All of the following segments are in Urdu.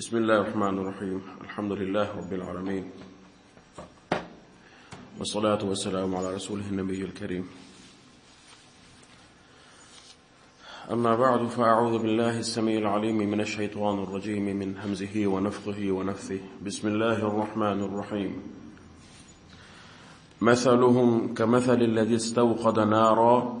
بسم الله الرحمن الرحيم. الحمد لله رب العالمين. والصلاة والسلام على رسوله النبي الكريم. أما بعد فأعوذ بالله السميع العليم من الشيطان الرجيم من همزه ونفخه ونفثه. بسم الله الرحمن الرحيم. مثلهم كمثل الذي استوقد نارا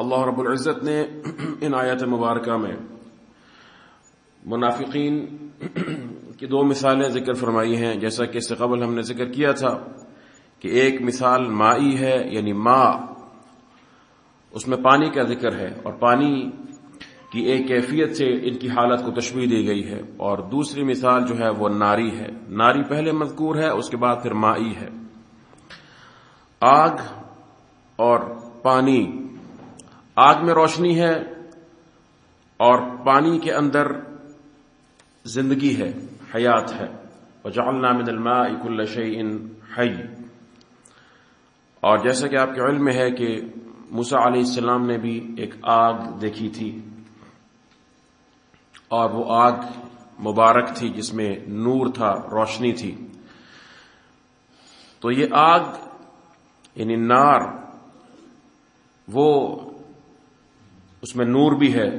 اللہ رب العزت نے ان آیت مبارکہ میں منافقین کی دو مثالیں ذکر فرمائی ہیں۔ جیسا کہ اس سے قبل ہم نے ذکر کیا تھا کہ ایک مثال مائی ہے یعنی ماں اس میں پانی کا ذکر ہے اور پانی کی ایک کیفیت سے ان کی حالت کو تشبیح دی گئی ہے۔ اور دوسری مثال جو ہے وہ ناری ہے۔ ناری پہلے مذکور ہے، اس کے بعد پھر مائی ہے۔ آگ اور پانی۔ آگ میں روشنی ہے اور پانی کے اندر زندگی ہے، حیات ہے۔ وجعلنا من الماء كل شيء حي۔ اور جیسا کہ آپ کے علم میں ہے کہ موسا علیہ السلام نے بھی ایک آگ دیکھی تھی اور وہ آگ مبارک تھی جس میں نور تھا، روشنی تھی۔ تو یہ آگ یعنی نار، وہ اس میں نور بھی ہے۔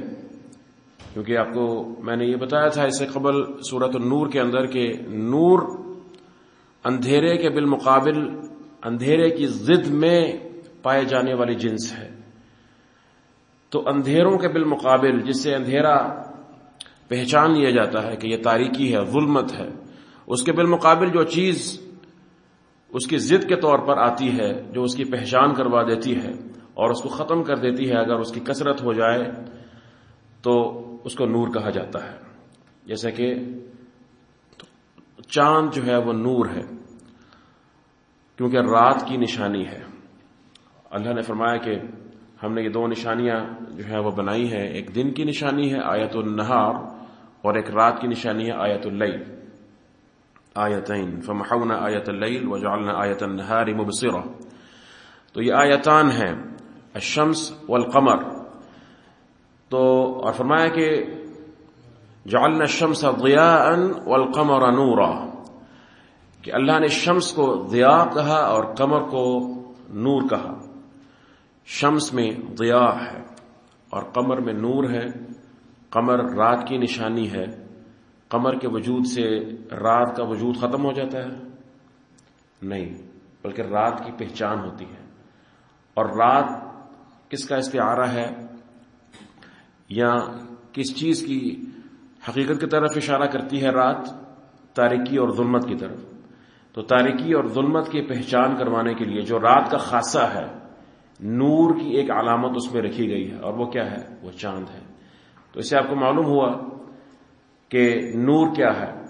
کیونکہ آپ کو میں نے یہ بتایا تھا اس سے قبل صورت النور کے اندر کہ نور اندھیرے کے بالمقابل اندھیرے کی ضد میں پائے جانے والی جنس ہے۔ تو اندھیروں کے بالمقابل جس سے اندھیرا پہچان لیا جاتا ہے کہ یہ تاریکی ہے، ظلمت ہے، اس کے بالمقابل جو چیز اس کی ضد کے طور پر آتی ہے، جو اس کی پہچان کروا دیتی ہے اور اس کو ختم کر دیتی ہے، اگر اس کی کثرت ہو جائے تو اس کو نور کہا جاتا ہے۔ جیسے کہ چاند جو ہے وہ نور ہے، کیونکہ رات کی نشانی ہے۔ اللہ نے فرمایا کہ ہم نے یہ دو نشانیاں جو ہے وہ بنائی ہیں۔ ایک دن کی نشانی ہے، آیت النہار، اور ایک رات کی نشانی ہے، آیت اللیل۔ آیتین، فمحونا آیت اللیل وجعلنا آیت النہار مبصرہ تو یہ آیتان ہیں۔ الشمس والقمر۔ تو اور فرمایا کہ جعلنا الشمس ضیاء والقمر نورا۔ کہ اللہ نے شمس کو ضیاء کہا اور قمر کو نور کہا۔ شمس میں ضیاء ہے اور قمر میں نور ہے۔ قمر رات کی نشانی ہے۔ قمر کے وجود سے رات کا وجود ختم ہو جاتا ہے۔ نہیں، بلکہ رات کی پہچان ہوتی ہے۔ اور رات کس کا استعارہ ہے یا کس چیز کی حقیقت کی طرف اشارہ کرتی ہے رات تاریکی اور ظلمت کی طرف؟ تو تاریکی اور ظلمت کی پہچان کروانے کے لیے جو رات کا خاصہ ہے، نور کی ایک علامت اس میں رکھی گئی ہے، اور وہ کیا ہے؟ وہ چاند ہے۔ تو اس سے آپ کو معلوم ہوا کہ نور کیا ہے۔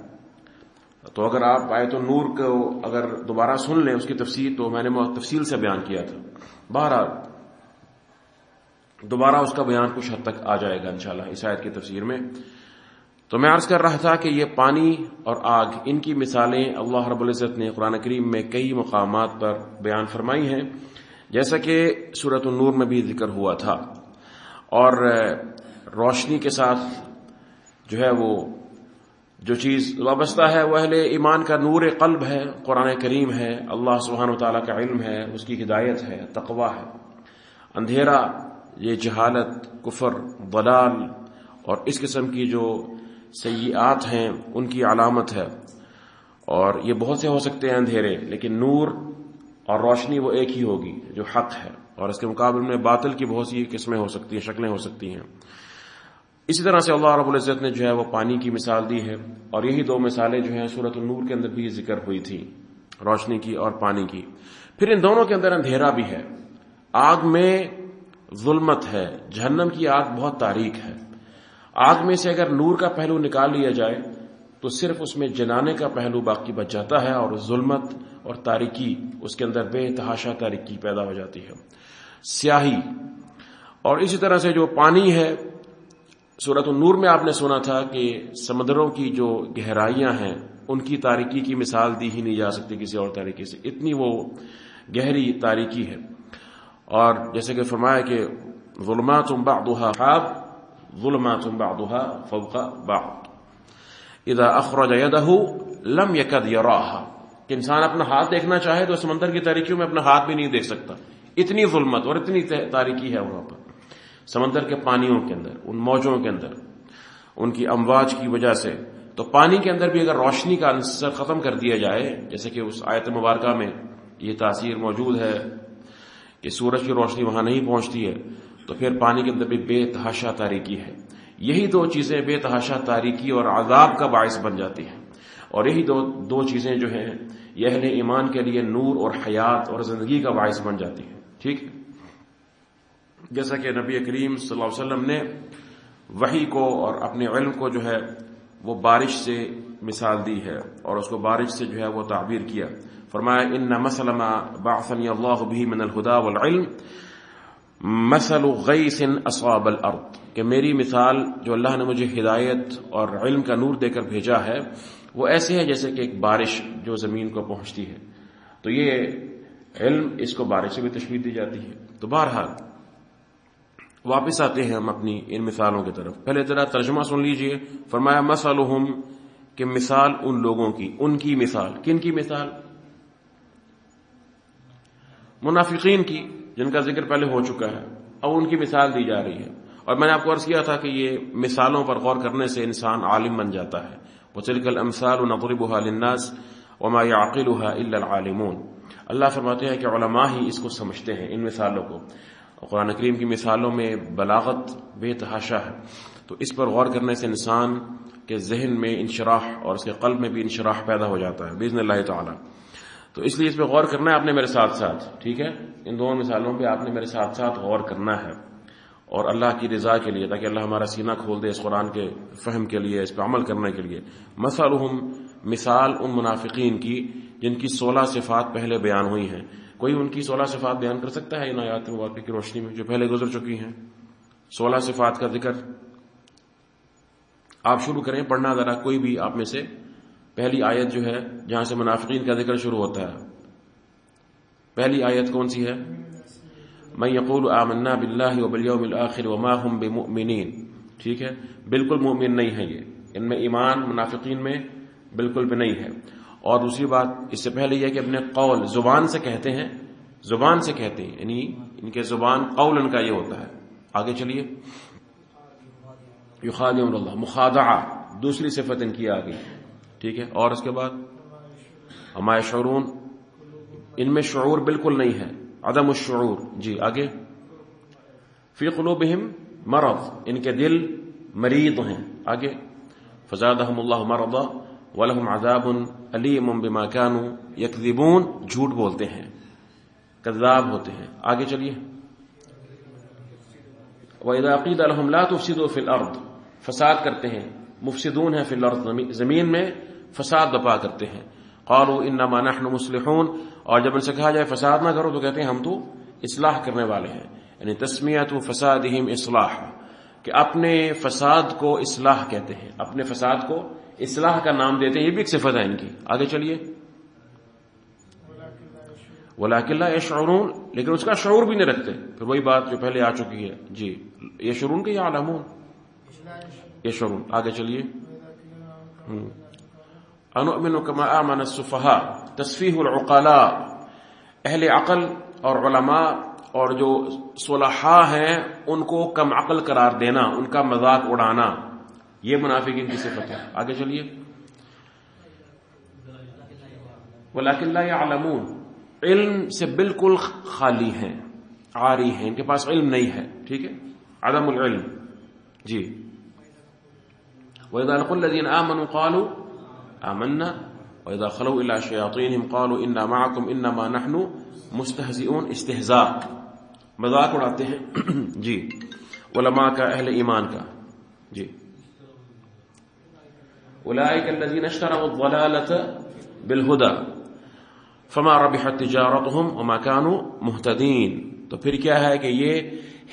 تو اگر آپ آئے تو نور کو اگر دوبارہ سن لیں اس کی تفصیل، تو میں نے تفصیل سے بیان کیا تھا۔ بہرحال دوبارہ اس کا بیان کچھ حد تک آ جائے گا انشاءاللہ اس آیت کی تفسیر میں۔ تو میں عرض کر رہا تھا کہ یہ پانی اور آگ، ان کی مثالیں اللہ رب العزت نے قرآن کریم میں کئی مقامات پر بیان فرمائی ہیں۔ جیسا کہ صورت النور میں بھی ذکر ہوا تھا۔ اور روشنی کے ساتھ جو ہے وہ جو چیز وابستہ ہے وہ اہل ایمان کا نور قلب ہے، قرآن کریم ہے، اللہ سبحانہ و تعالیٰ کا علم ہے، اس کی ہدایت ہے تقوا ہے۔ اندھیرا یہ جہالت، کفر، ضلال اور اس قسم کی جو سیئات ہیں، ان کی علامت ہے۔ اور یہ بہت سے ہو سکتے ہیں اندھیرے، لیکن نور اور روشنی وہ ایک ہی ہوگی جو حق ہے۔ اور اس کے مقابلے میں باطل کی بہت سی قسمیں ہو سکتی ہیں، شکلیں ہو سکتی ہیں۔ اسی طرح سے اللہ رب العزت نے جو ہے وہ پانی کی مثال دی ہے۔ اور یہی دو مثالیں جو ہیں صورت النور کے اندر بھی ذکر ہوئی تھی روشنی کی اور پانی کی۔ پھر ان دونوں کے اندر اندھیرا بھی ہے۔ آگ میں ظلمت ہے۔ جہنم کی آگ بہت تاریخ ہے۔ آگ میں سے اگر نور کا پہلو نکال لیا جائے، تو صرف اس میں جنانے کا پہلو باقی بچ جاتا ہے اور ظلمت اور تاریکی اس کے اندر بے تحاشا تاریکی پیدا ہو جاتی ہے۔ سیاہی۔ اور اسی طرح سے جو پانی ہے صورت النور میں آپ نے سنا تھا کہ سمندروں کی جو گہرائیاں ہیں، ان کی تاریکی کی مثال دی ہی نہیں جا سکتی کسی اور طریقے سے۔ اتنی وہ گہری تاریکی ہے۔ اور جیسے کہ فرمایا کہ ظلمات بعضها حاب ظلمات بعضها فوق بعض۔ اذا اخرج يده لم يكد يراها۔ کہ انسان اپنا ہاتھ دیکھنا چاہے تو سمندر کی تاریکیوں میں اپنا ہاتھ بھی نہیں دیکھ سکتا۔ اتنی ظلمت اور اتنی تاریکی ہے وہاں پر۔ سمندر کے پانیوں کے اندر، ان موجوں کے اندر، ان کی امواج کی وجہ سے۔ تو پانی کے اندر بھی اگر روشنی کا عنصر ختم کر دیا جائے، جیسے کہ اس آیت مبارکہ میں یہ تاثیر موجود ہے۔ کہ سورج کی روشنی وہاں نہیں پہنچتی ہے، تو پھر پانی کے اندر بھی بے تحاشا تاریکی ہے۔ یہی دو چیزیں بے تحاشا تاریکی اور عذاب کا باعث بن جاتی ہیں۔ اور یہی دو دو چیزیں جو ہیں، یہ اہل ایمان کے لیے نور اور حیات اور زندگی کا باعث بن جاتی ہیں۔ ٹھیک؟ جیسا کہ نبی کریم صلی اللہ علیہ وسلم نے وہی کو اور اپنے علم کو جو ہے، وہ بارش سے مثال دی ہے اور اس کو بارش سے جو ہے، وہ تعبیر کیا۔ فرمایا ان مسلم باثنی اللہ بھی من الہدا والعلم مثل غیث اصاب الارض کہ میری مثال جو اللہ نے مجھے ہدایت اور علم کا نور دے کر بھیجا ہے، وہ ایسے ہے جیسے کہ ایک بارش جو زمین کو پہنچتی ہے۔ تو یہ علم اس کو بارش سے بھی تشویر دی جاتی ہے۔ تو بہرحال، واپس آتے ہیں ہم اپنی ان مثالوں کی طرف۔ پہلے ذرا ترجمہ سن لیجیے۔ فرمایا مسالحم کہ مثال ان لوگوں کی، ان کی مثال۔ کن کی مثال؟ منافقین کی، جن کا ذکر پہلے ہو چکا ہے، اب ان کی مثال دی جا رہی ہے۔ اور میں نے آپ کو عرض کیا تھا کہ یہ مثالوں پر غور کرنے سے انسان عالم بن جاتا ہے۔ وتلك الامثال نضربها للناس وما يعقلها الا العالمون۔ اللہ فرماتے ہیں کہ علماء ہی اس کو سمجھتے ہیں، ان مثالوں کو۔ قرآن کریم کی مثالوں میں بلاغت بے تحاشا ہے۔ تو اس پر غور کرنے سے انسان کے ذہن میں انشراح اور اس کے قلب میں بھی انشراح پیدا ہو جاتا ہے بزن اللہ تعالی۔ تو اس لیے اس پہ غور کرنا ہے آپ نے میرے ساتھ ساتھ، ٹھیک ہے؟ ان دونوں مثالوں پہ آپ نے میرے ساتھ ساتھ غور کرنا ہے۔ اور اللہ کی رضا کے لیے، تاکہ اللہ ہمارا سینہ کھول دے اس قرآن کے فہم کے لیے، اس پہ عمل کرنے کے لیے۔ مثالحم مثال ان منافقین کی، جن کی سولہ صفات پہلے بیان ہوئی ہیں۔ کوئی ان کی سولہ صفات بیان کر سکتا ہے ان آیات مبارک کی روشنی میں، جو پہلے گزر چکی ہیں؟ سولہ صفات کا ذکر۔ آپ شروع کریں، پڑھنا ذرا، کوئی بھی آپ میں سے پہلی آیت جو ہے، جہاں سے منافقین کا ذکر شروع ہوتا ہے۔ پہلی آیت کون سی ہے؟ میں یقول آمنا بلّہ وبلیوم الآخر وما هم بمؤمنین۔ ٹھیک ہے؟ بالکل مومن نہیں ہے یہ۔ ان میں ایمان منافقین میں بالکل بھی نہیں ہے۔ اور دوسری بات اس سے پہلے یہ کہ اپنے قول زبان سے کہتے ہیں۔ زبان سے کہتے ہیں یعنی ان کے زبان قول ان کا یہ ہوتا ہے۔ آگے چلیے۔ یخادم اللہ، مخادعہ، دوسری صفت ان کی آ گئی ٹھیک ہے؟ اور اس کے بعد ہمارے شعرون ان میں شعور بالکل نہیں ہے، عدم الشعور۔ جی آگے۔ فی قلوبہم مرض، ان کے دل مریض ہیں۔ آگے۔ فزادہم اللہ مرضا ولہم عذاب علیم بما كانوا یکذبون۔ جھوٹ بولتے ہیں، کذاب ہوتے ہیں۔ آگے چلیے۔ وَإِذَا قِيلَ لَهُمْ لَا تُفْسِدُوا فِي الْأَرْضِ، فساد کرتے ہیں۔ مفسدون ہیں فی الارض، زمین میں۔ فساد بپا کرتے ہیں۔ قالوا انما نحن مصلحون۔ اور جب ان سے کہا جائے فساد نہ کرو تو کہتے ہیں ہم تو اصلاح کرنے والے ہیں۔ یعنی تسمیت فسادہم اصلاح۔ کہ اپنے فساد کو اصلاح کہتے ہیں۔ اپنے فساد کو اصلاح کا نام دیتے ہیں۔ یہ بھی ایک صفت ہے ان کی۔ آگے چلیے۔ ولاکل شعرون لیکن اس کا شعور بھی نہیں رکھتے۔ پھر وہی بات جو پہلے آ چکی ہے۔ جی۔ یہ شرون کے یا عالمون یہ شرون آگے چلیے۔ انؤمن كما آمن السفهاء. تصفیح العقلاء. اہل عقل اور علماء اور جو صلحاء ہیں، ان کو کم عقل قرار دینا، ان کا مذاق اڑانا. یہ منافقین کی صفت ہے. آگے چلیے. ولاک علمون علم سے بالکل خالی ہیں آری ہیں. ان کے پاس علم نہیں ہے. ٹھیک ہے؟ عدم العلم. جی. وإذا لقوا الذين آمنوا قالوا آمنا. وإذا خلوا إلى شياطينهم قالوا إنا معكم إنما نحن مستهزئون استهزاء. مذاق اڑاتے ہیں. جی. علماء کا، اہل ایمان کا. جی. اولئک الذين اشتروا الضلاله بالهدى فما ربحت تجارتهم وما كانوا مهتدين تو پھر کیا ہے کہ یہ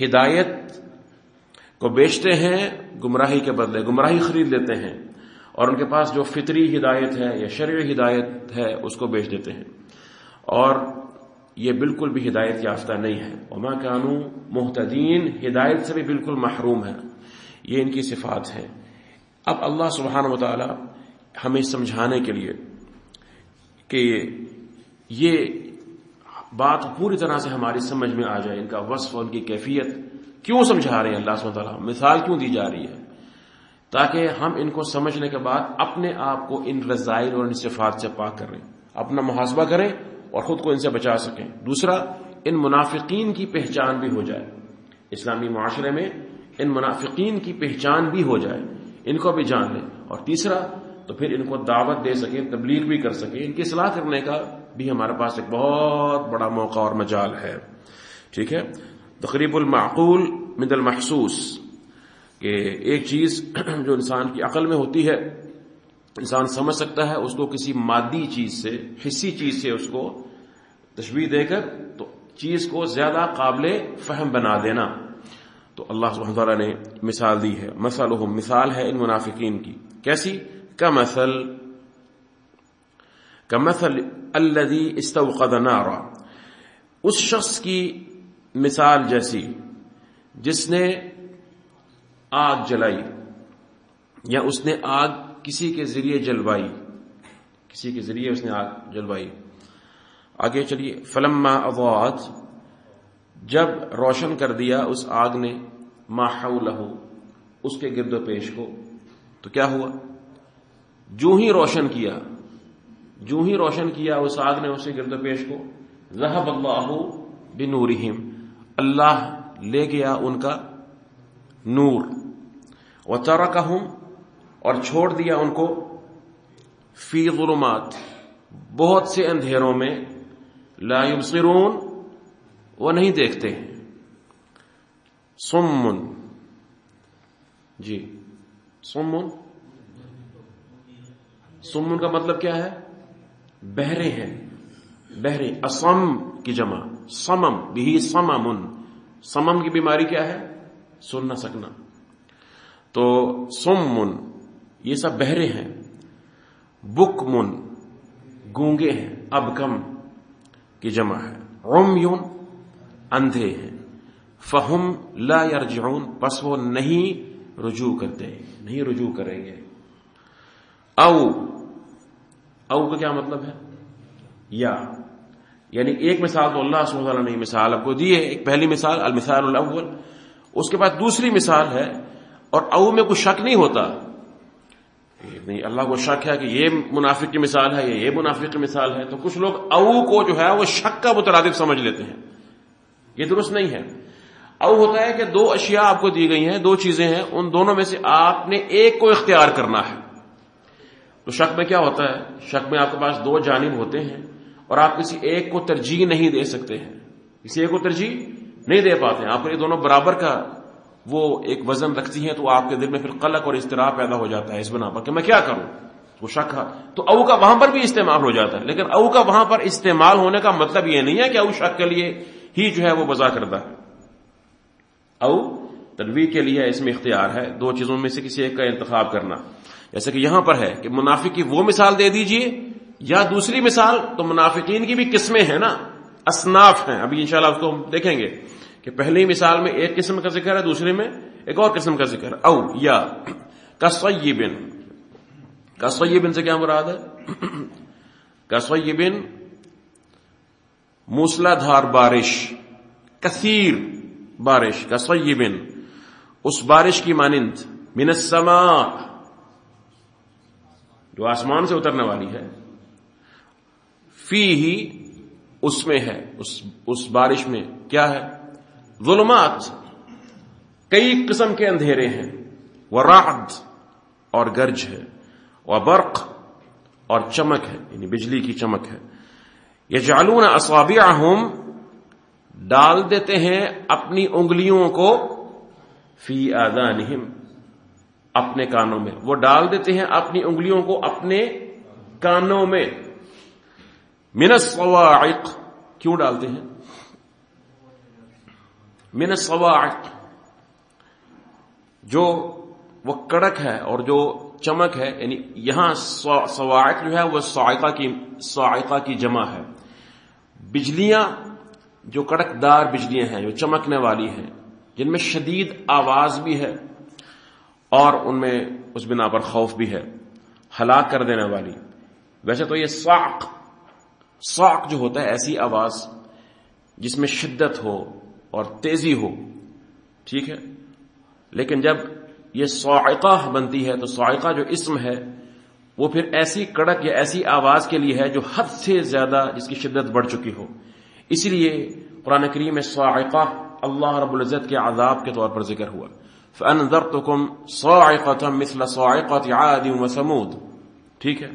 ہدایت کو بیچتے ہیں، گمراہی کے بدلے، گمراہی خرید لیتے ہیں. اور ان کے پاس جو فطری ہدایت ہے یا شرعی ہدایت ہے، اس کو بیچ دیتے ہیں۔ اور یہ بالکل بھی ہدایت یافتہ نہیں ہے۔ وما کانو محتدین ہدایت سے بھی بالکل محروم ہے یہ ان کی صفات ہے اب اللہ سبحانہ و تعالی ہمیں سمجھانے کے لیے کہ یہ بات پوری طرح سے ہماری سمجھ میں آ جائے، ان کا وصف ان کی کیفیت کیوں سمجھا رہے ہیں اللہ سبحانہ تعالیٰ مثال کیوں دی جا رہی ہے؟ تاکہ ہم ان کو سمجھنے کے بعد اپنے آپ کو ان رضائل اور ان صفات سے پاک کریں، اپنا محاسبہ کریں اور خود کو ان سے بچا سکیں۔ دوسرا، ان منافقین کی پہچان بھی ہو جائے۔ اسلامی معاشرے میں ان منافقین کی پہچان بھی ہو جائے۔ ان کو بھی جان لیں۔ اور تیسرا، تو پھر ان کو دعوت دے سکیں، تبلیغ بھی کر سکیں۔ ان کی اصلاح کرنے کا بھی ہمارے پاس ایک بہت بڑا موقع اور مجال ہے۔ ٹھیک ہے؟ تقریب المعقول من المحسوس۔ کہ ایک چیز جو انسان کی عقل میں ہوتی ہے، انسان سمجھ سکتا ہے، اس کو کسی مادی چیز سے حصی چیز سے اس کو تشبیح دے کر تو چیز کو زیادہ قابل فہم بنا دینا۔ تو اللہ سبحانہ تعالیٰ نے مثال دی ہے۔ مسل مثال ہے ان منافقین کی۔ کیسی؟ کا مسل کا الدی استوقد نارا۔ اس شخص کی مثال جیسی، جس نے آگ جلائی یا اس نے آگ کسی کے ذریعے جلوائی۔ کسی کے ذریعے اس نے آگ جلوائی۔ آگے چلیے۔ فلما اضاعت، جب روشن کر دیا اس آگ نے حولہ اس کے گرد و پیش کو، تو کیا ہوا؟ جو ہی روشن کیا، جو ہی روشن کیا اس آگ نے اس کے گرد و پیش کو، ذہب اللہ بنورہم۔ اللہ لے گیا ان کا نور۔ و کا ہوں اور چھوڑ دیا ان کو۔ فی ظلمات، بہت سے اندھیروں میں۔ لا یبصرون وہ نہیں دیکھتے۔ ہیں سمن جی سمن سمن کا مطلب کیا ہے؟ بہرے ہیں۔ بہرے اسم کی جمع۔ سمم بھی سممن سمم کی بیماری کیا ہے؟ سن نہ سکنا۔ تو سم من یہ سب بہرے ہیں۔ بک من گونگے ہیں۔ اب کم کی جمع ہے۔ روم یون اندھے ہیں۔ فہم لا یرجعون، پس وہ نہیں رجوع کرتے، نہیں رجوع کریں گے۔ او او کا کیا مطلب ہے؟ یا یعنی ایک مثال تو اللہ سبحانہ وتعالی نے مثال آپ کو دی ہے۔ ایک پہلی مثال، المثال الاول۔ اس کے بعد دوسری مثال ہے اور او میں کوئی شک نہیں ہوتا۔ نہیں اللہ کو شک ہے کہ یہ منافق کی مثال ہے یا یہ منافق کی مثال ہے، تو کچھ لوگ او کو جو ہے وہ شک کا مترادف سمجھ لیتے ہیں۔ یہ درست نہیں ہے۔ او ہوتا ہے کہ دو اشیاء آپ کو دی گئی ہیں، دو چیزیں ہیں، ان دونوں میں سے آپ نے ایک کو اختیار کرنا ہے۔ تو شک میں کیا ہوتا ہے؟ شک میں آپ کے پاس دو جانب ہوتے ہیں اور آپ کسی ایک کو ترجیح نہیں دے سکتے ہیں۔ کسی ایک کو ترجیح؟ نہیں دے پاتے ہیں۔ آپ کو یہ دونوں برابر کا وہ ایک وزن رکھتی ہیں تو آپ کے دل میں پھر قلق اور استراب پیدا ہو جاتا ہے اس بنا پر کہ میں کیا کروں؟ وہ شک ہے۔ تو او کا وہاں پر بھی استعمال ہو جاتا ہے۔ لیکن او کا وہاں پر استعمال ہونے کا مطلب یہ نہیں ہے کہ او شک کے لیے ہی جو ہے وہ بزا کرتا ہے۔ او تنوی کے لیے اس میں اختیار ہے دو چیزوں میں سے کسی ایک کا انتخاب کرنا۔ جیسے کہ یہاں پر ہے کہ منافق کی وہ مثال دے دیجیے یا دوسری مثال تو منافقین کی بھی قسمیں ہیں نا۔ اصناف ہیں۔ ابھی انشاءاللہ اس کو ہم دیکھیں گے کہ پہلی مثال میں ایک قسم کا ذکر ہے دوسرے میں ایک اور قسم کا ذکر۔ او، یا کسویبن کسویبن سے کیا مراد ہے؟ کسویبن موسلا دھار بارش، کثیر بارش کسویبن اس بارش کی مانند من السماء جو آسمان سے اترنے والی ہے۔ فی ہی اس میں ہے، اس اس بارش میں کیا ہے؟ ظلمات. کئی قسم کے اندھیرے ہیں. وہ رعد اور گرج ہے. وہ برق اور چمک ہے. یعنی بجلی کی چمک ہے. یہ جالون اصابیہ ڈال دیتے ہیں اپنی انگلیوں کو فی آدانہم اپنے کانوں میں. وہ ڈال دیتے ہیں اپنی انگلیوں کو اپنے کانوں میں. من الصواعق کیوں ڈالتے ہیں؟ من الصواعق جو وہ کڑک ہے اور جو چمک ہے یعنی یہاں سواعق جو ہے، وہ سائقہ کی سائقہ کی جمع ہے۔ بجلیاں جو کڑک دار بجلیاں ہیں، جو چمکنے والی ہیں، جن میں شدید آواز بھی ہے اور ان میں اس بنا پر خوف بھی ہے، ہلاک کر دینے والی۔ ویسے تو یہ ساق ساق جو ہوتا ہے، ایسی آواز جس میں شدت ہو اور تیزی ہو، ٹھیک ہے؟ لیکن جب یہ سوائقہ بنتی ہے، تو سوائقہ جو اسم ہے، وہ پھر ایسی کڑک یا ایسی آواز کے لیے ہے جو حد سے زیادہ جس کی شدت بڑھ چکی ہو۔ اسی لیے قرآن کریم میں سوائقہ اللہ رب العزت کے عذاب کے طور پر ذکر ہوا۔ فَأَنذَرْتُكُمْ صَاعِقَةً مِثْلَ صَاعِقَةِ عَادٍ وَسَمُودٍ ٹھیک ہے؟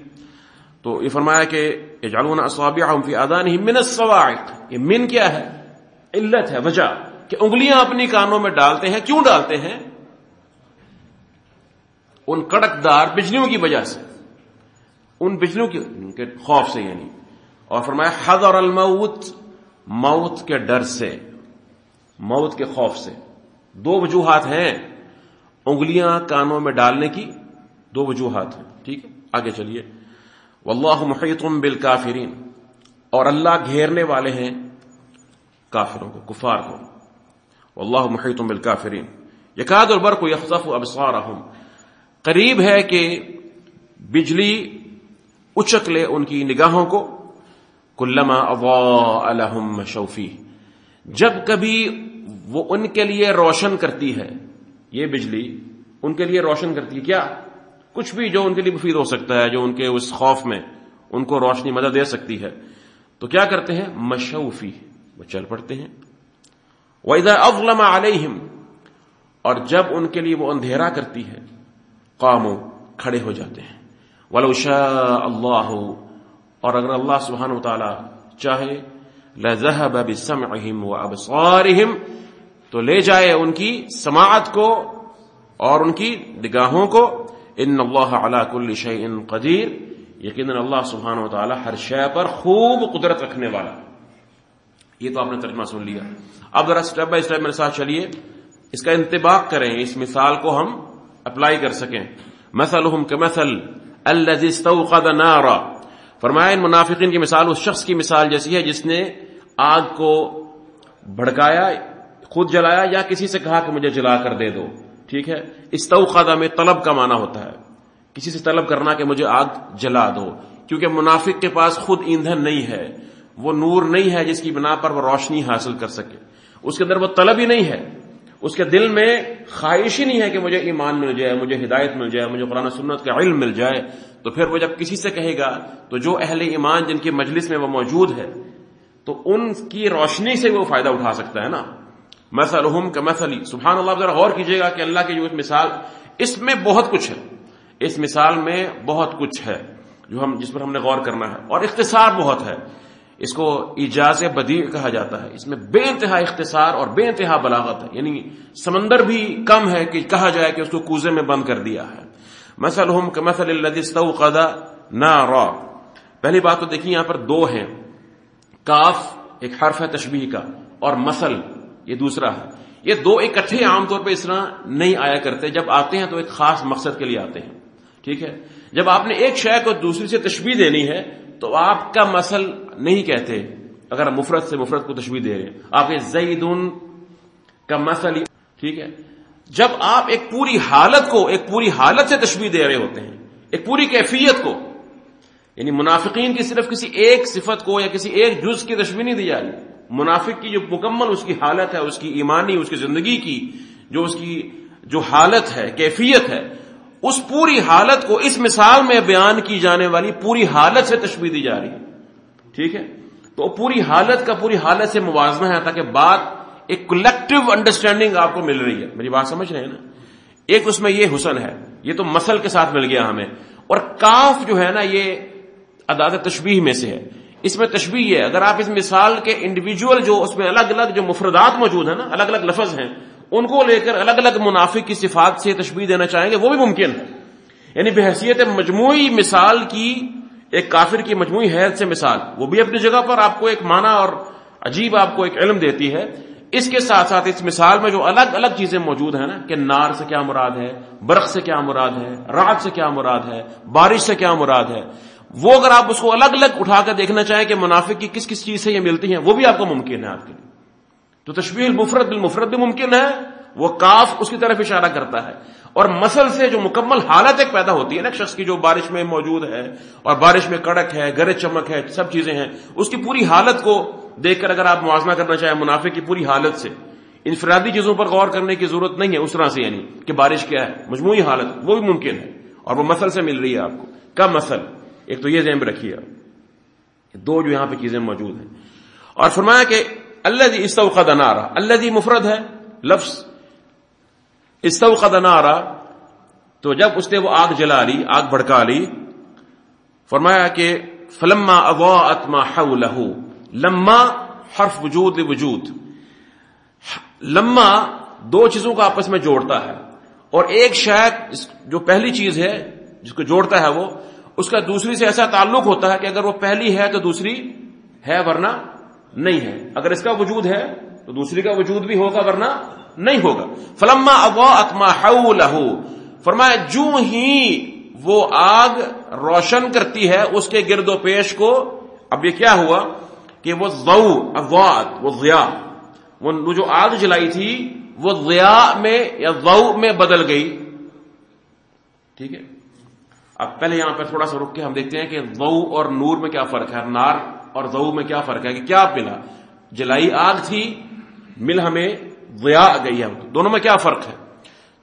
تو یہ فرمایا کہ اجعلون اصابعهم فی آذانہم من الصواعق. یہ من کیا ہے؟ علت ہے، وجہ کہ انگلیاں اپنی کانوں میں ڈالتے ہیں۔ کیوں ڈالتے ہیں؟ ان کڑک دار بجلیوں کی وجہ سے۔ ان بجلیوں کے خوف سے یعنی۔ اور فرمایا، حضر الموت، موت کے ڈر سے، موت کے خوف سے۔ دو وجوہات ہیں انگلیاں کانوں میں ڈالنے کی، دو وجوہات ہیں۔ ٹھیک ہے؟ آگے چلیے۔ واللہ محیط بالکافرین۔ اور اللہ گھیرنے والے ہیں کافروں کو، کفار کو۔ واللہ محیط بالکافرین۔ یکاد البرق یخصف ابصارهم قریب ہے کہ بجلی اچک لے ان کی نگاہوں کو۔ کلما اضاء لهم شوفی۔ جب کبھی وہ ان کے لیے روشن کرتی ہے، یہ بجلی ان کے لیے روشن کرتی ہے۔ کیا؟ کچھ بھی جو ان کے لیے مفید ہو سکتا ہے، جو ان کے اس خوف میں ان کو روشنی مدد دے سکتی ہے۔ تو کیا کرتے ہیں؟ مشوفی وہ چل پڑتے ہیں۔ وَإِذَا أَظْلَمَ عَلَيْهِمْ، اور جب ان کے لیے وہ اندھیرا کرتی ہے، قامو، کھڑے ہو جاتے ہیں۔ وَلَوْ شَاءَ اللَّهُ، اور اگر اللہ سبحانہ وتعالی چاہے، لَذَهَبَ بِسَمْعِهِمْ وَأَبْصَارِهِمْ، تو لے جائے ان کی سماعت کو اور ان کی نگاہوں کو۔ ان اللہ علا کل شيء قدیر. یقینا اللہ سبحانہ و تعالی ہر شے پر خوب قدرت رکھنے والا. یہ تو آپ نے ترجمہ سن لیا. اب ذرا سٹیپ بائی سٹیپ میرے ساتھ چلیے. اس کا انتباق کریں، اس مثال کو ہم اپلائی کر سکیں. مثلهم كمثل الذي استوقد نارا. فرمایا، ان منافقین کی مثال، اس شخص کی مثال جیسی ہے جس نے آگ کو بھڑکایا، خود جلایا یا کسی سے کہا کہ مجھے جلا کر دے دو۔ ٹھیک ہے؟ استوقدہ میں طلب کا معنی ہوتا ہے۔ کسی سے طلب کرنا کہ مجھے آگ جلا دو، کیونکہ منافق کے پاس خود ایندھن نہیں ہے۔ وہ نور نہیں ہے جس کی بنا پر وہ روشنی حاصل کر سکے۔ اس کے اندر وہ طلب ہی نہیں ہے۔ اس کے دل میں خواہش ہی نہیں ہے کہ مجھے ایمان مل جائے، مجھے ہدایت مل جائے، مجھے قرآن سنت کا علم مل جائے۔ تو پھر وہ جب کسی سے کہے گا، تو جو اہل ایمان جن کی مجلس میں وہ موجود ہے، تو ان کی روشنی سے وہ فائدہ اٹھا سکتا ہے نا؟ مثلہم کا مثلی سبحان اللہ ذرا غور کیجیے گا کہ اللہ کی جو مثال، اس میں بہت کچھ ہے۔ اس مثال میں بہت کچھ ہے جو ہم، جس پر ہم نے غور کرنا ہے، اور اختصار بہت ہے۔ اس کو ایجاز بدی کہا جاتا ہے۔ اس میں بے انتہا اختصار اور بے انتہا بلاغت ہے۔ یعنی سمندر بھی کم ہے کہ کہا جائے کہ اس کو کوزے میں بند کر دیا ہے۔ مثلہم کا مثل الذی استوقد نارا۔ پہلی بات تو دیکھیں یہاں پر دو ہیں۔ کاف ایک حرف ہے تشبیح کا، اور مثل یہ دوسرا ہے۔ یہ دو اکٹھے عام طور پہ اس طرح نہیں آیا کرتے۔ جب آتے ہیں تو ایک خاص مقصد کے لیے آتے ہیں۔ ٹھیک ہے؟ جب آپ نے ایک شے کو دوسری سے تشبیح دینی ہے، تو آپ کا مسل نہیں کہتے۔ اگر مفرت سے مفرت کو تشبیح دے رہے ہیں۔ آپ یہ زید کا مسل ٹھیک ہے؟ جب آپ ایک پوری حالت کو، ایک پوری حالت سے تشبیح دے رہے ہوتے ہیں، ایک پوری کیفیت کو یعنی منافقین کی صرف کسی ایک صفت کو یا کسی ایک جز کی تشبیح نہیں دی جا رہی۔ منافق کی جو مکمل اس کی حالت ہے، اس کی ایمانی، اس کی زندگی کی جو اس کی جو حالت ہے، کیفیت ہے، اس پوری حالت کو اس مثال میں بیان کی جانے والی پوری حالت سے تشبیح دی جا رہی ہے۔ ٹھیک ہے؟ تو پوری حالت کا پوری حالت سے موازنہ ہے تاکہ بات ایک کلیکٹو انڈرسٹینڈنگ آپ کو مل رہی ہے۔ میری بات سمجھ رہے ہیں نا؟ ایک اس میں یہ حسن ہے، یہ تو مسل کے ساتھ مل گیا ہمیں۔ اور کاف جو ہے نا، یہ اداد تشبیح میں سے ہے۔ اس میں تشبیح ہے۔ اگر آپ اس مثال کے انڈیویجل جو اس میں الگ الگ جو مفردات موجود ہیں نا، الگ الگ لفظ ہیں، ان کو لے کر الگ الگ منافق کی صفات سے تشبیح دینا چاہیں گے، وہ بھی ممکن ہے۔ یعنی بحثیت مجموعی مثال کی، ایک کافر کی مجموعی حیرت سے مثال، وہ بھی اپنی جگہ پر آپ کو ایک معنی اور عجیب آپ کو ایک علم دیتی ہے۔ اس کے ساتھ ساتھ اس مثال میں جو الگ الگ چیزیں موجود ہیں نا، کہ نار سے کیا مراد ہے، برق سے کیا مراد ہے رات سے کیا مراد ہے، بارش سے کیا مراد ہے وہ اگر آپ اس کو الگ الگ اٹھا کر دیکھنا چاہیں کہ منافق کی کس کس چیز سے یہ ملتی ہیں، وہ بھی آپ کو ممکن ہے آپ کے لیے۔ تو تشبیح المفرد بالمفرد بھی ممکن ہے، وہ کاف اس کی طرف اشارہ کرتا ہے۔ اور مسل سے جو مکمل حالت ایک پیدا ہوتی ہے نا، شخص کی جو بارش میں موجود ہے اور بارش میں کڑک ہے، گرے چمک ہے، سب چیزیں ہیں، اس کی پوری حالت کو دیکھ کر اگر آپ موازنہ کرنا چاہیں منافع کی پوری حالت سے، انفرادی چیزوں پر غور کرنے کی ضرورت نہیں ہے اس طرح سے یعنی کہ بارش کیا ہے، مجموعی حالت، وہ بھی ممکن ہے۔ اور وہ مسل سے مل رہی ہے آپ کو۔ کم مسل؟ ایک تو یہ ذہن میں رکھیے دو جو یہاں پہ چیزیں موجود ہیں۔ اور فرمایا کہ اللہ جی استوقد انارا اللہ جی مفرد ہے، لفظ استوقد انارا تو جب اس نے وہ آگ جلا لی، آگ بھڑکا لی، فرمایا کہ فلما اضاءت ما حوله، لما حرف وجود وجود لما دو چیزوں کو آپس میں جوڑتا ہے، اور ایک شاید جو پہلی چیز ہے، جس کو جوڑتا ہے وہ اس کا دوسری سے ایسا تعلق ہوتا ہے کہ اگر وہ پہلی ہے تو دوسری ہے ورنہ نہیں ہے۔ اگر اس کا وجود ہے تو دوسری کا وجود بھی ہوگا ورنہ نہیں ہوگا۔ فلما ابا اتما فرمایا جو ہی وہ آگ روشن کرتی ہے اس کے گرد و پیش کو، اب یہ کیا ہوا کہ وہ ضو اغوات وہ ضیا وہ جو آگ جلائی تھی وہ ضیا میں یا ضو میں بدل گئی۔ ٹھیک ہے؟ اب پہلے یہاں پہ تھوڑا سا رک کے ہم دیکھتے ہیں کہ ضو اور نور میں کیا فرق ہے، نار اور ضو میں کیا فرق ہے کہ کیا ملا؟ جلائی آگ تھی، مل ہمیں ضیا گئی ہے دونوں میں کیا فرق ہے؟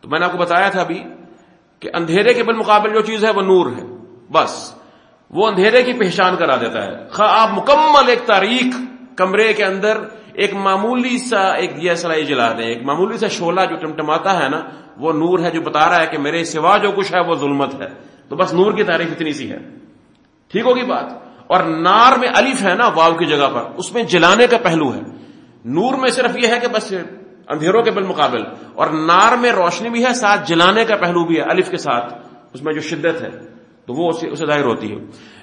تو میں نے آپ کو بتایا تھا ابھی کہ اندھیرے کے بالمقابل جو چیز ہے وہ نور ہے۔ بس، وہ اندھیرے کی پہچان کرا دیتا ہے۔ خواہ آپ مکمل ایک تاریخ کمرے کے اندر ایک معمولی سا ایک دیا سلائی جلا دیں، ایک معمولی سا شولہ جو ٹمٹماتا ہے نا، وہ نور ہے جو بتا رہا ہے کہ میرے سوا جو کچھ ہے وہ ظلمت ہے۔ تو بس نور کی تعریف اتنی سی ہے۔ ٹھیک ہوگی بات۔ اور نار میں الف ہے نا واو کی جگہ پر۔ اس میں جلانے کا پہلو ہے۔ نور میں صرف یہ ہے کہ بس اندھیروں کے بالمقابل۔ اور نار میں روشنی بھی ہے، ساتھ جلانے کا پہلو بھی ہے، الف کے ساتھ۔ اس میں جو شدت ہے، تو وہ اسے ظاہر ہوتی ہے۔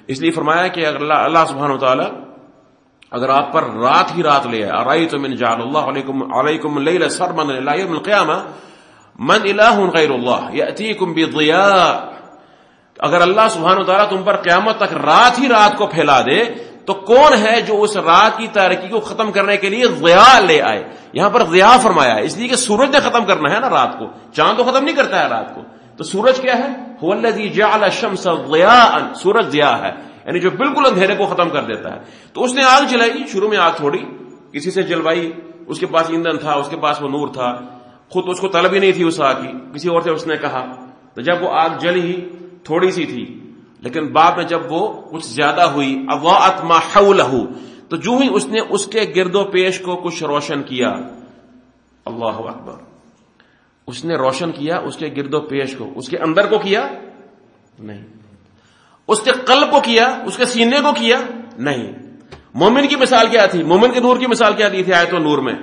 اس لیے فرمایا کہ اگر اللہ اللہ سبحانہ و تعالی اگر آپ پر رات ہی رات لے آرائی تو من جعل اللہ علیکم علیکم اللیل سرمن الى یوم القیامہ، من الہ غیر اللہ، یأتیکم بضیاء۔ اگر اللہ سبحانہ و تم پر قیامت تک رات ہی رات کو پھیلا دے، تو کون ہے جو اس رات کی تاریکی کو ختم کرنے کے لیے ضیاء لے آئے؟ یہاں پر ضیاء فرمایا ہے۔ اس لیے کہ سورج نے ختم کرنا ہے نا رات کو۔ چاند تو ختم نہیں کرتا ہے رات کو۔ تو سورج کیا ہے؟ جعل الشمس ضیاء۔ سورج ضیاء ہے۔ یعنی جو بالکل اندھیرے کو ختم کر دیتا ہے۔ تو اس نے آگ جلائی جی، شروع میں آگ تھوڑی۔ کسی سے جلوائی، اس کے پاس ایندھن تھا، اس کے پاس وہ نور تھا۔ خود اس کو طلب ہی نہیں تھی اس آگ کی۔ کسی اور سے اس نے کہا۔ تو جب وہ آگ جلی تھوڑی سی تھی، لیکن بعد میں جب وہ کچھ زیادہ ہوئی اواعت ما حولہ تو جو ہی اس نے اس کے گرد و پیش کو کچھ روشن کیا۔ اللہ اکبر۔ اس نے روشن کیا اس کے گرد و پیش کو۔ اس کے اندر کو کیا؟ نہیں۔ اس کے قلب کو کیا؟ اس کے سینے کو کیا؟ نہیں۔ مومن کی مثال کیا تھی؟ مومن کے نور کی مثال کیا دی تھی آیت و نور میں؟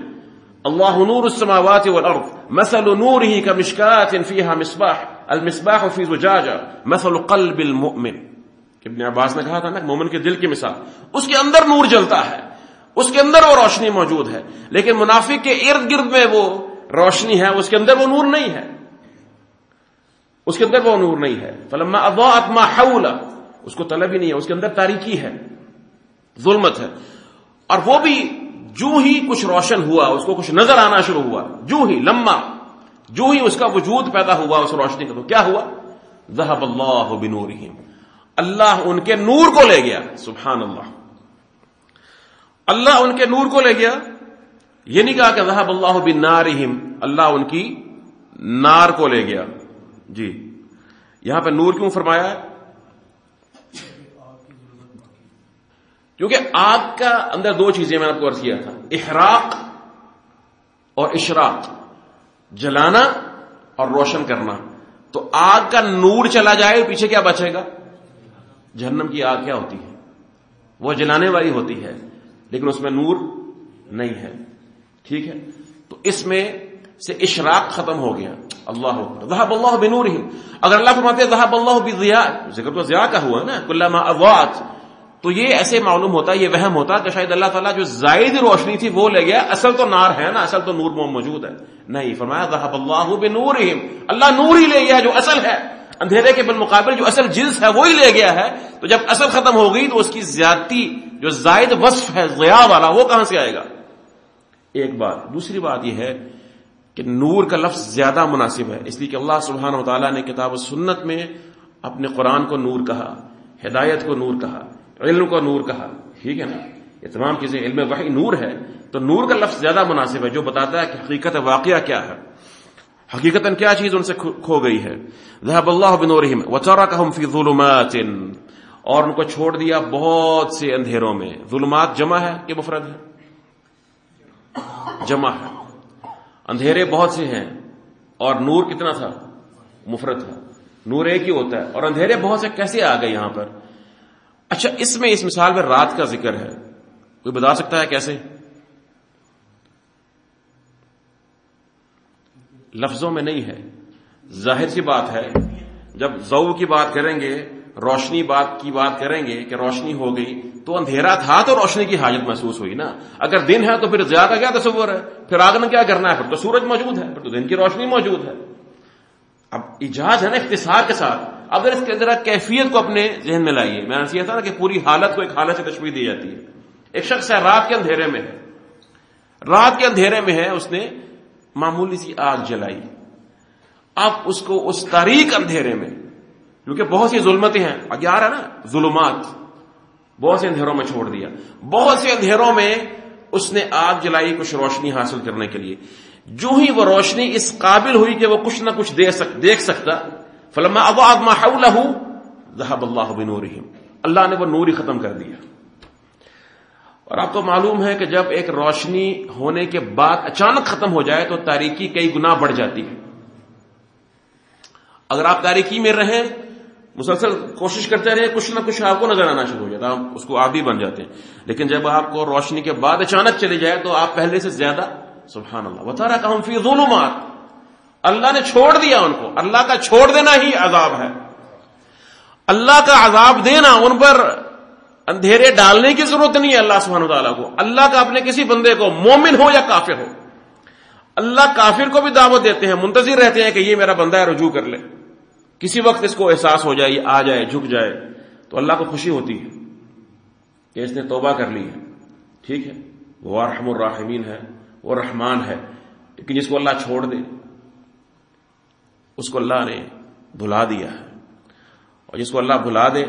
اللہ نور السماوات والارض مثل نوره كمشكات فيها مصباح، المصباح في زجاجه مثل قلب المؤمن۔ ابن عباس نے کہا تھا نا، مومن کے دل کی مثال۔ اس کے اندر نور جلتا ہے، اس کے اندر وہ روشنی موجود ہے، لیکن منافق کے ارد گرد میں وہ روشنی ہے، اس کے اندر وہ نور نہیں ہے۔ اس کے اندر وہ نور نہیں ہے۔ فلما اضاءت ما حول اس کو طلب ہی نہیں ہے، اس کے اندر تاریکی ہے، ظلمت ہے۔ اور وہ بھی جو ہی کچھ روشن ہوا، اس کو کچھ نظر آنا شروع ہوا۔ جو ہی لمبا جو ہی اس کا وجود پیدا ہوا اس روشنی کا، تو کیا ہوا؟ ذہب اللہ بنورہم۔ اللہ ان کے نور کو لے گیا۔ سبحان اللہ۔ اللہ ان کے نور کو لے گیا۔ یہ نہیں کہا کہ ذہب اللہ بنارہم، اللہ ان کی نار کو لے گیا۔ جی۔ یہاں پہ نور کیوں فرمایا ہے؟ کیونکہ آگ کا اندر دو چیزیں میں نے آپ کو عرض کیا تھا، احراق اور اشراق، جلانا اور روشن کرنا۔ تو آگ کا نور چلا جائے پیچھے کیا بچے گا؟ جہنم کی آگ کیا ہوتی ہے؟ وہ جلانے والی ہوتی ہے، لیکن اس میں نور نہیں ہے۔ ٹھیک ہے؟ تو اس میں سے اشراق ختم ہو گیا۔ اللہ ذہب اللہ بنور اگر اللہ فرماتے ذہب اللہ بضیاء، ذکر تو ضیاء کا ہوا نا۔ کلما اضاءت تو یہ ایسے معلوم ہوتا، یہ وہم ہوتا کہ شاید اللہ تعالیٰ جو زائد روشنی تھی وہ لے گیا، اصل تو نار ہے نا، اصل تو نور موجود ہے۔ نہیں، فرمایا، ذہب اللہ بنورہم۔ اللہ نور ہی لے گیا جو اصل ہے۔ اندھیرے کے بالمقابل جو اصل جنس ہے وہی لے گیا ہے۔ تو جب اصل ختم ہو گئی تو اس کی زیادتی، جو زائد وصف ہے ضیاء والا، وہ کہاں سے آئے گا؟ ایک بات، دوسری بات یہ ہے کہ نور کا لفظ زیادہ مناسب ہے۔ اس لیے کہ اللہ سبحانہ و تعالیٰ نے کتاب و سنت میں اپنے قرآن کو نور کہا، ہدایت کو نور کہا۔ علم کو نور کہا۔ ٹھیک ہے نا؟ یہ تمام چیزیں علم وحی نور ہے۔ تو نور کا لفظ زیادہ مناسب ہے جو بتاتا ہے کہ حقیقت واقعہ کیا ہے۔ حقیقت کیا چیز ان سے کھو گئی ہے؟ ذهب اللہ بنورہم وترکہم فی ظلمات۔ اور ان کو چھوڑ دیا بہت سے اندھیروں میں۔ ظلمات جمع ہے کہ مفرد ہے؟ جمع ہے۔ اندھیرے بہت سے ہیں۔ اور نور کتنا تھا؟ مفرد تھا۔ نور ایک ہی ہوتا ہے۔ اور اندھیرے بہت سے کیسے آ گئے یہاں پر؟ اچھا اس میں اس مثال میں رات کا ذکر ہے۔ کوئی بتا سکتا ہے کیسے؟ لفظوں میں نہیں ہے۔ ظاہر سی بات ہے، جب زو کی بات کریں گے، روشنی بات کی بات کریں گے کہ روشنی ہو گئی، تو اندھیرا تھا تو روشنی کی حاجت محسوس ہوئی نا۔ اگر دن ہے تو پھر ضیاء کا کیا تصور ہے؟ پھر آگ میں کیا کرنا ہے؟ پھر تو سورج موجود ہے، پھر تو دن کی روشنی موجود ہے۔ اب اجاز ہے نا اختصار کے ساتھ۔ اگر اس کے ذرا کیفیت کو اپنے ذہن میں لائیے۔ میں نے تھا نا کہ پوری حالت کو ایک حالت سے تشویح دی جاتی ہے۔ ایک شخص ہے، رات کے اندھیرے میں ہے۔ رات کے اندھیرے میں ہے، اس نے معمولی سی آگ جلائی۔ اب اس کو اس تاریخ اندھیرے میں، کیونکہ بہت سی ظلمتیں ہیں۔ آگے آ رہا نا، ظلمات۔ بہت سے اندھیروں میں چھوڑ دیا۔ بہت سے اندھیروں میں اس نے آگ جلائی کچھ روشنی حاصل کرنے کے لیے۔ جو ہی وہ روشنی اس قابل ہوئی کہ وہ کچھ نہ کچھ دیکھ سکتا فلما اب آگما ذهب اللہ بنورہم اللہ نے وہ نوری ختم کر دیا. اور آپ کو معلوم ہے کہ جب ایک روشنی ہونے کے بعد اچانک ختم ہو جائے تو تاریکی کئی گنا بڑھ جاتی ہے اگر آپ تاریکی میں رہیں، مسلسل کوشش کرتے رہے کچھ نہ کچھ آپ کو نظر آنا شروع ہو جاتا آپ اس کو آپ بن جاتے ہیں. لیکن جب آپ کو روشنی کے بعد اچانک چلی جائے تو آپ پہلے سے زیادہ، سبحان اللہ. بتا رہا کہ ہم فی ظلمات اللہ نے چھوڑ دیا ان کو۔ اللہ کا چھوڑ دینا ہی عذاب ہے۔ اللہ کا عذاب دینا ان پر اندھیرے ڈالنے کی ضرورت نہیں ہے اللہ سبحانہ تعالیٰ کو۔ اللہ کا اپنے کسی بندے کو مومن ہو یا کافر ہو۔ اللہ کافر کو بھی دعوت دیتے ہیں، منتظر رہتے ہیں کہ یہ میرا بندہ ہے، رجوع کر لے۔ کسی وقت اس کو احساس ہو جائے آ جائے، جھک جائے، تو اللہ کو خوشی ہوتی ہے کہ اس نے توبہ کر لی ہے۔ ٹھیک ہے۔ وہ رحم الرحمین ہے، وہ رحمان ہے لیکن جس کو اللہ چھوڑ دے۔ اس کو اللہ نے بھلا دیا ہے۔ اور جس کو اللہ بھلا دے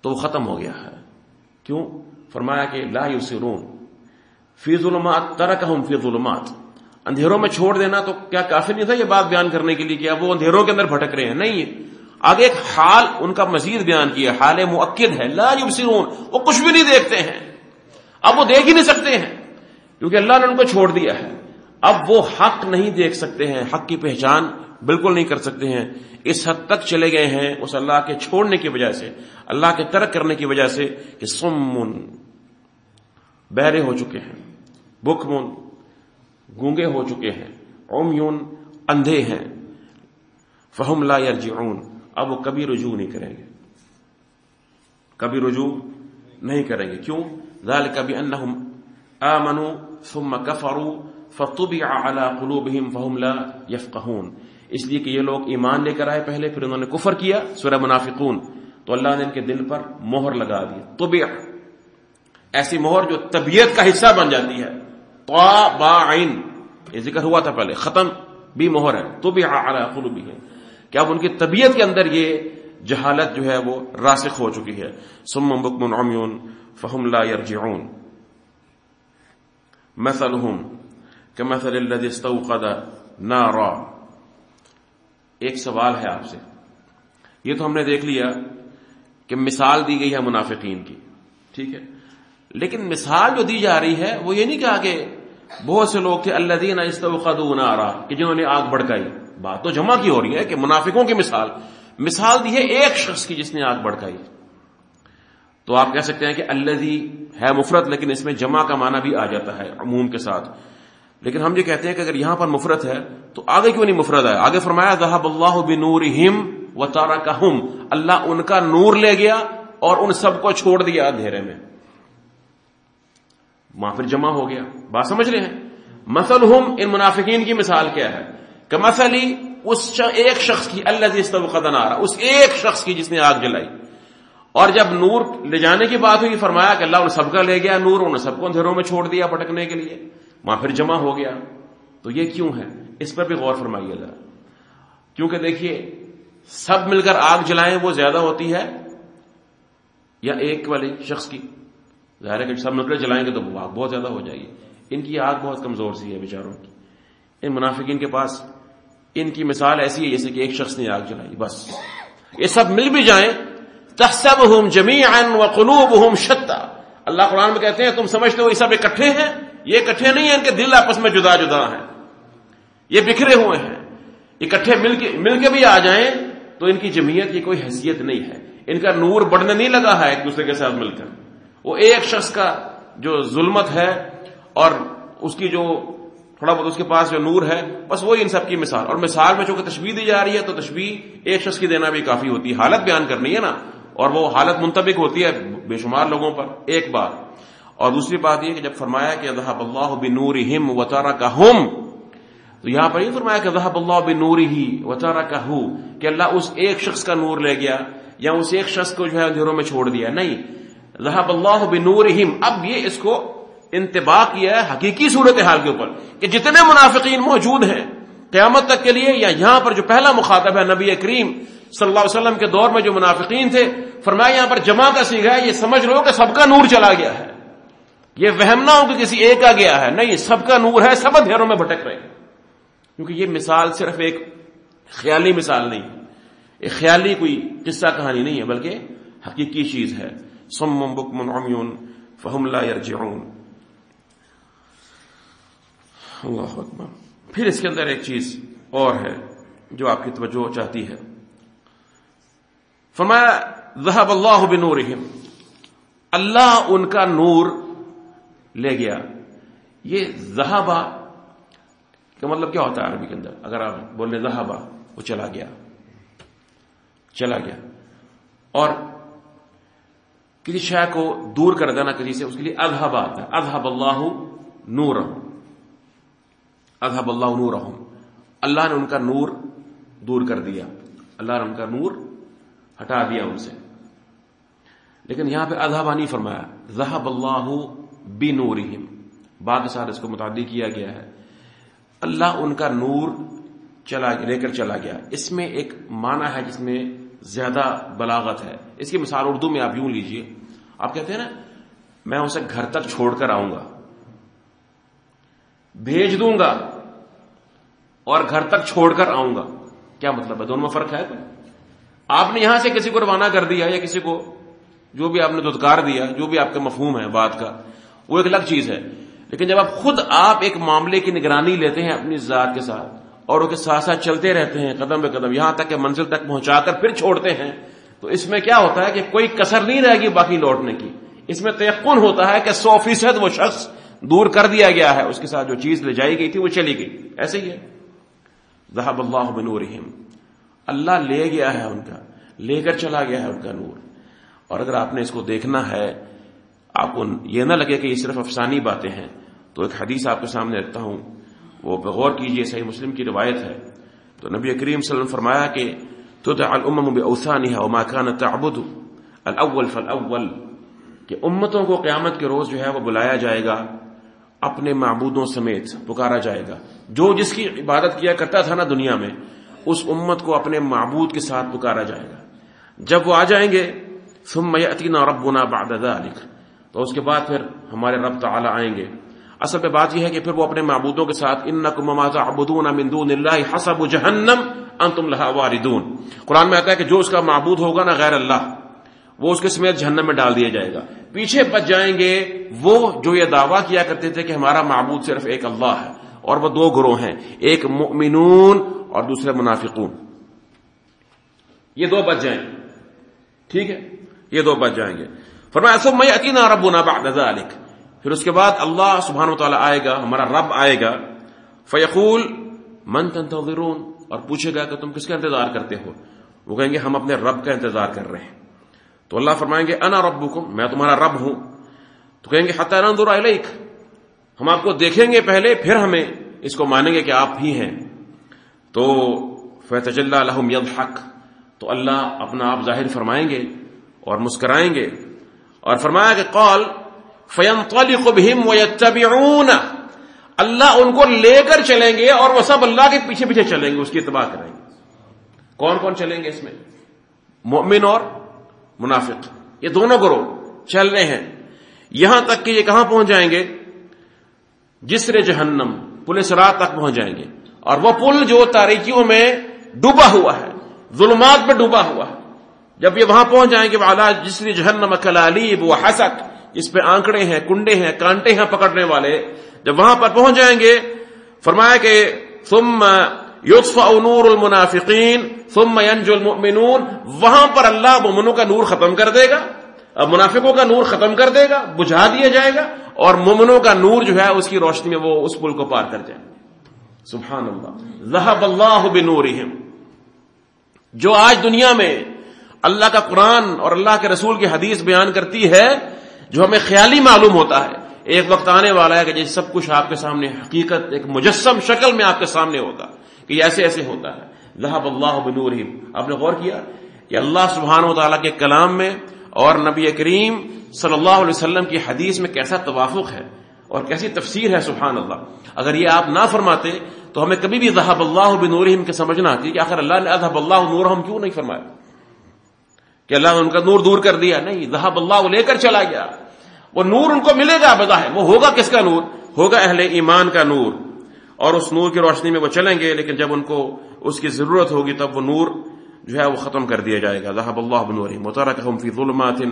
تو وہ ختم ہو گیا ہے۔ کیوں؟ فرمایا کہ لا یسرون فی ظلمات، ترکہم فی ظلمات۔ اندھیروں میں چھوڑ دینا تو کیا کافی نہیں تھا یہ بات بیان کرنے کے لیے کیا وہ اندھیروں کے اندر بھٹک رہے ہیں؟ نہیں۔ آگے ایک حال ان کا مزید بیان کیا حال مؤکد ہے۔ لا یبصرون۔ وہ کچھ بھی نہیں دیکھتے ہیں۔ اب وہ دیکھ ہی نہیں سکتے ہیں۔ کیونکہ اللہ نے ان کو چھوڑ دیا ہے۔ اب وہ حق نہیں دیکھ سکتے ہیں۔ حق کی پہچان بالکل نہیں کر سکتے ہیں۔ اس حد تک چلے گئے ہیں اس اللہ کے چھوڑنے کی وجہ سے، اللہ کے ترک کرنے کی وجہ سے کہ سمن بہرے ہو چکے ہیں بکمن گونگے ہو چکے ہیں اومیون اندھے ہیں۔ فہم لا یرجعون۔ اب وہ کبھی رجوع نہیں کریں گے۔ کبھی رجوع نہیں کریں گے۔ کیوں؟ ذالک بانہم آمنوا ثم کفروا فطبع على قلوبهم فهم لا يفقهون اس لیے کہ یہ لوگ ایمان لے کر آئے پہلے، پھر انہوں نے کفر کیا، سورہ منافقون۔ تو اللہ نے ان کے دل پر مہر لگا دی۔ طبع ایسی مہر جو طبیعت کا حصہ بن جاتی ہے۔ عین یہ ذکر ہوا تھا پہلے، ختم بھی مہر ہے۔ تو بھی بھی ہے کہ اب ان کی طبیعت کے اندر یہ جہالت جو ہے وہ راسخ ہو چکی ہے۔ سم بکم عمیون فہم لا یرجعون مثلهم، كمثل الذي استوقد نارا۔ ایک سوال ہے آپ سے۔ یہ تو ہم نے دیکھ لیا کہ مثال دی گئی ہے منافقین کی، ٹھیک ہے۔ لیکن مثال جو دی جا رہی ہے، وہ یہ نہیں کہا کہ بہت سے لوگ تھے اللہ دین آ رہا کہ جنہوں نے آگ بڑکائی بات تو جمع کی ہو رہی ہے کہ منافقوں کی مثال۔ مثال دی ہے ایک شخص کی جس نے آگ بڑکائی تو آپ کہہ سکتے ہیں کہ اللہ ہے مفرت لیکن اس میں جمع کا معنی بھی آ جاتا ہے، عموم کے ساتھ۔ لیکن ہم یہ کہتے ہیں کہ اگر یہاں پر مفرت ہے تو آگے کیوں نہیں مفرت ہے آگے فرمایا، ذہب اللہ بنور و تارا اللہ ان کا نور لے گیا اور ان سب کو چھوڑ دیا اندھیرے میں۔ وہاں پھر جمع ہو گیا۔ بات سمجھ رہے ہیں؟ مسل ان منافقین کی مثال کیا ہے؟ کہ مسلی اس ایک شخص کی اللہ جس قدن آ رہا اس ایک شخص کی جس نے آگ جلائی۔ اور جب نور لے جانے کی بات ہوئی، فرمایا کہ اللہ ان سب کا لے گیا نور انہوں نے سب کو اندھیروں میں چھوڑ دیا پٹکنے کے لیے۔ وہاں پھر جمع ہو گیا۔ تو یہ کیوں ہے؟ اس پر بھی غور فرمائیے ذرا۔ کیونکہ دیکھیے، سب مل کر آگ جلائیں وہ زیادہ ہوتی ہے یا ایک والی شخص کی؟ ظاہر ہے کہ سب مل کر جلائیں گے تو آگ بہت زیادہ ہو جائے گی۔ ان کی آگ بہت کمزور سی ہے بیچاروں کی۔ ان منافقین کے پاس ان کی مثال ایسی ہے جیسے کہ ایک شخص نے آگ جلائی، بس۔ یہ سب مل بھی جائیں۔ تحسب ہوں جمی و قلوب ہوں اللہ قرآن میں کہتے ہیں، تم سمجھتے ہو یہ سب اکٹھے ہیں؟ یہ اکٹھے نہیں ہیں ان کے دل آپس میں جدا جدا ہیں۔ یہ بکھرے ہوئے ہیں۔ اکٹھے مل کے مل کے بھی آ جائیں تو ان کی جمعیت کی کوئی حیثیت نہیں ہے۔ ان کا نور بڑھنے نہیں لگا ہے ایک دوسرے کے ساتھ مل کر۔ وہ ایک شخص کا جو ظلمت ہے اور اس کی جو تھوڑا بہت اس کے پاس جو نور ہے، بس وہی ان سب کی مثال۔ اور مثال میں چونکہ تشبیح دی جا رہی ہے تو تشبیح ایک شخص کی دینا بھی کافی ہوتی ہے۔ حالت بیان کرنی ہے نا۔ اور وہ حالت منتبک ہوتی ہے بے شمار لوگوں پر، ایک بار۔ اور دوسری بات یہ کہ جب فرمایا کہ اللہ اللہ بنور ہم وطارا کا ہم تو یہاں پر یہ فرمایا کہ اللہ اللہ بنور ہی وطارا کا ہو کہ اللہ اس ایک شخص کا نور لے گیا یا اس ایک شخص کو جو ہے اندھیروں میں چھوڑ دیا۔ نہیں، ذہب اللہ بنور اب یہ اس کو انتباہ کیا ہے حقیقی صورت حال کے اوپر کہ جتنے منافقین موجود ہیں قیامت تک کے لیے یا یہاں پر جو پہلا مخاطب ہے نبی کریم صلی اللہ علیہ وسلم کے دور میں جو منافقین تھے، فرمایا یہاں پر جمع کا سیکھا ہے، یہ سمجھ لو کہ سب کا نور چلا گیا ہے۔ یہ وہم نہ ہو کہ کسی ایک کا گیا ہے۔ نہیں، سب کا نور ہے، سب اندھیروں میں بھٹک رہے کیونکہ یہ مثال صرف ایک خیالی مثال نہیں، ایک خیالی کوئی قصہ کہانی نہیں ہے، بلکہ حقیقی چیز ہے۔ سم بکمن عمیون فہم لا یرجعون۔ اللہ اکبر۔ پھر اس کے اندر ایک چیز اور ہے جو آپ کی توجہ چاہتی ہے۔ فرمایا ذهب اللہ بنورہم۔ اللہ ان کا نور لے گیا۔ یہ زہابا کا مطلب کیا ہوتا ہے عربی کے اندر؟ اگر آپ بولنے زہابا وہ چلا گیا۔ چلا گیا۔ اور کسی شے کو دور کر دینا، کسی سے، اس کے لیے اذہب آتا ہے اذہب اللہ نور اذہب اللہ نور اللہ نے ان کا نور دور کر دیا۔ اللہ نے ان کا نور ہٹا دیا ان سے۔ لیکن یہاں پہ اذہبا نہیں فرمایا۔ ذہب اللہ بی نور بعد ساتھ اس کو متعدی کیا گیا ہے۔ اللہ ان کا نور چلا لے کر چلا گیا۔ اس میں ایک معنی ہے جس میں زیادہ بلاغت ہے۔ اس کی مثال اردو میں آپ یوں لیجیے۔ آپ کہتے ہیں نا، میں اسے گھر تک چھوڑ کر آؤں گا۔ بھیج دوں گا اور گھر تک چھوڑ کر آؤں گا۔ کیا مطلب ہے؟ دونوں میں فرق ہے آپ نے یہاں سے کسی کو روانہ کر دیا یا کسی کو جو بھی آپ نے دودکار دیا، جو بھی آپ کا مفہوم ہے بات کا وہ ایک الگ چیز ہے۔ لیکن جب آپ خود آپ ایک معاملے کی نگرانی لیتے ہیں اپنی ذات کے ساتھ اور اس کے ساتھ ساتھ چلتے رہتے ہیں قدم بے قدم، یہاں تک کہ منزل تک پہنچا کر پھر چھوڑتے ہیں، تو اس میں کیا ہوتا ہے کہ کوئی کسر نہیں رہے گی باقی لوٹنے کی۔ اس میں تیقن ہوتا ہے کہ سو فیصد وہ شخص دور کر دیا گیا ہے، اس کے ساتھ جو چیز لے جائی گئی تھی وہ چلی گئی۔ ایسے ہی ہے۔ ذہب اللہ بنورہم۔ اللہ لے گیا ہے ان کا، لے کر چلا گیا ہے ان کا نور۔ اور اگر آپ نے اس کو دیکھنا ہے آپ کو یہ نہ لگے کہ یہ صرف افسانی باتیں ہیں۔ تو ایک حدیث آپ کے سامنے رکھتا ہوں۔ وہ غور کیجیے، صحیح مسلم کی روایت ہے۔ تو نبی کریم صلی اللہ علیہ وسلم فرمایا کہ تو الامم باوثانها وما كانت تعبد الاول فالاول کہ امتوں کو قیامت کے روز جو ہے وہ بلایا جائے گا، اپنے معبودوں سمیت پکارا جائے گا۔ جو جس کی عبادت کیا کرتا تھا نا دنیا میں، اس امت کو اپنے معبود کے ساتھ پکارا جائے گا۔ جب وہ آ جائیں گے، ثم ياتينا ربنا بعد ذلك تو اس کے بعد پھر ہمارے رب تعالی آئیں گے۔ اصل پہ بات یہ ہے کہ پھر وہ اپنے معبودوں کے ساتھ ان کو اللہ حسب جہنم ان تم لہا واردون۔ قرآن میں آتا ہے کہ جو اس کا معبود ہوگا نا غیر اللہ، وہ اس کے سمیت جہنم میں ڈال دیا جائے گا۔ پیچھے بچ جائیں گے وہ جو یہ دعویٰ کیا کرتے تھے کہ ہمارا معبود صرف ایک اللہ ہے اور وہ دو گروہ ہیں، ایک مؤمنون اور دوسرے منافقون۔ یہ دو بچ جائیں گے، ٹھیک ہے؟ یہ دو بچ جائیں گے۔ فرمایا سب میں یقینا رب ذلك. پھر اس کے بعد اللہ سبحانہ و تعالیٰ آئے گا، ہمارا رب آئے گا فیقول من تنتظرون؟ اور پوچھے گا کہ تم کس کا انتظار کرتے ہو؟ وہ کہیں گے، ہم اپنے رب کا انتظار کر رہے ہیں. تو اللہ فرمائیں گے، انا ربکم? میں تمہارا رب ہوں. تو کہیں گے، حتی ننظر الیک. ہم آپ کو دیکھیں گے پہلے، پھر ہمیں اس کو مانیں گے کہ آپ ہی ہیں. تو فتجلى لهم يضحك. تو اللہ اپنا آپ ظاہر فرمائیں گے اور مسکرائیں گے اور فرمایا کہ قال، فينطلق بهم ويتبعون۔ اللہ ان کو لے کر چلیں گے اور وہ سب اللہ کے پیچھے پیچھے چلیں گے، اس کی اتباع کریں گے۔ کون کون چلیں گے اس میں؟ مؤمن اور منافق۔ یہ دونوں گروہ چل رہے ہیں۔ یہاں تک کہ یہ کہاں پہنچ جائیں گے؟ جسر جہنم پولیس رات تک پہنچ جائیں گے۔ اور وہ پل جو تاریکیوں میں ڈوبا ہوا ہے، ظلمات میں ڈوبا ہوا ہے۔ جب یہ وہاں پہنچ جائیں گے والا جسر جہنم کلالیب و حسک اس پہ آنکڑے ہیں، کنڈے ہیں، کانٹے ہیں پکڑنے والے، جب وہاں پر پہنچ جائیں گے، فرمایا کہ، ثم یوسف نور المنافقین، ثم ينجو المؤمنون، وہاں پر اللہ مومنوں کا نور ختم کر دے گا منافقوں کا نور ختم کر دے گا، بجھا دیا جائے گا، اور مومنوں کا نور جو ہے، اس کی روشنی میں وہ اس پل کو پار کر جائے سبحان اللہ۔ ذهب اللہ بنورہم۔ جو آج دنیا میں اللہ کا قرآن اور اللہ کے رسول کی حدیث بیان کرتی ہے جو ہمیں خیالی معلوم ہوتا ہے۔ ایک وقت آنے والا ہے کہ جیسے سب کچھ آپ کے سامنے حقیقت، ایک مجسم شکل میں آپ کے سامنے ہوگا کہ یہ ایسے ایسے ہوتا ہے۔ ذهب اللہ بنورہم۔ آپ نے غور کیا؟ کہ اللہ سبحانہ و تعالیٰ کے کلام میں اور نبی کریم صلی اللہ علیہ وسلم کی حدیث میں کیسا توافق ہے اور کیسی تفسیر ہے سبحان اللہ۔ اگر یہ آپ نہ فرماتے تو ہمیں کبھی بھی ذہب اللہ بنورہم کے سمجھنا آتی کہ آخر اللہ نے اذهب اللہ نورہم کیوں نہیں فرمایا؟ کہ اللہ نے ان کا نور دور کر دیا، نہیں، ذہب اللہ لے کر چلا گیا۔ وہ نور ان کو ملے گا بظاہر، وہ ہوگا کس کا نور؟ ہوگا اہل ایمان کا نور۔ اور اس نور کی روشنی میں وہ چلیں گے، لیکن جب ان کو اس کی ضرورت ہوگی تب وہ نور جو ہے وہ ختم کر دیا جائے گا۔ ذهب الله بنورهم وتركهم في ظلمات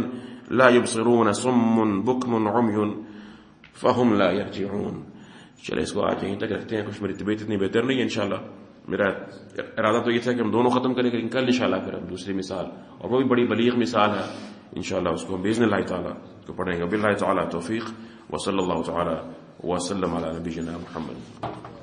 لا يبصرون صم بكم عمي فهم لا يرجعون چلے، اس کو آج یہیں تک رکھتے ہیں، کچھ میری طبیعت اتنی بہتر نہیں ہے، انشاءاللہ۔ میرا ارادہ تو یہ تھا کہ ہم دونوں ختم کریں گے کل انشاءاللہ پھر ہم دوسری مثال، اور وہ بھی بڑی بلیغ مثال ہے، انشاءاللہ اس کو ہم بیزن اللہ تعالیٰ کو پڑھیں گے۔ بالله تعالیٰ توفیق، وصلی اللہ تعالیٰ وسلم علی جناب محمد۔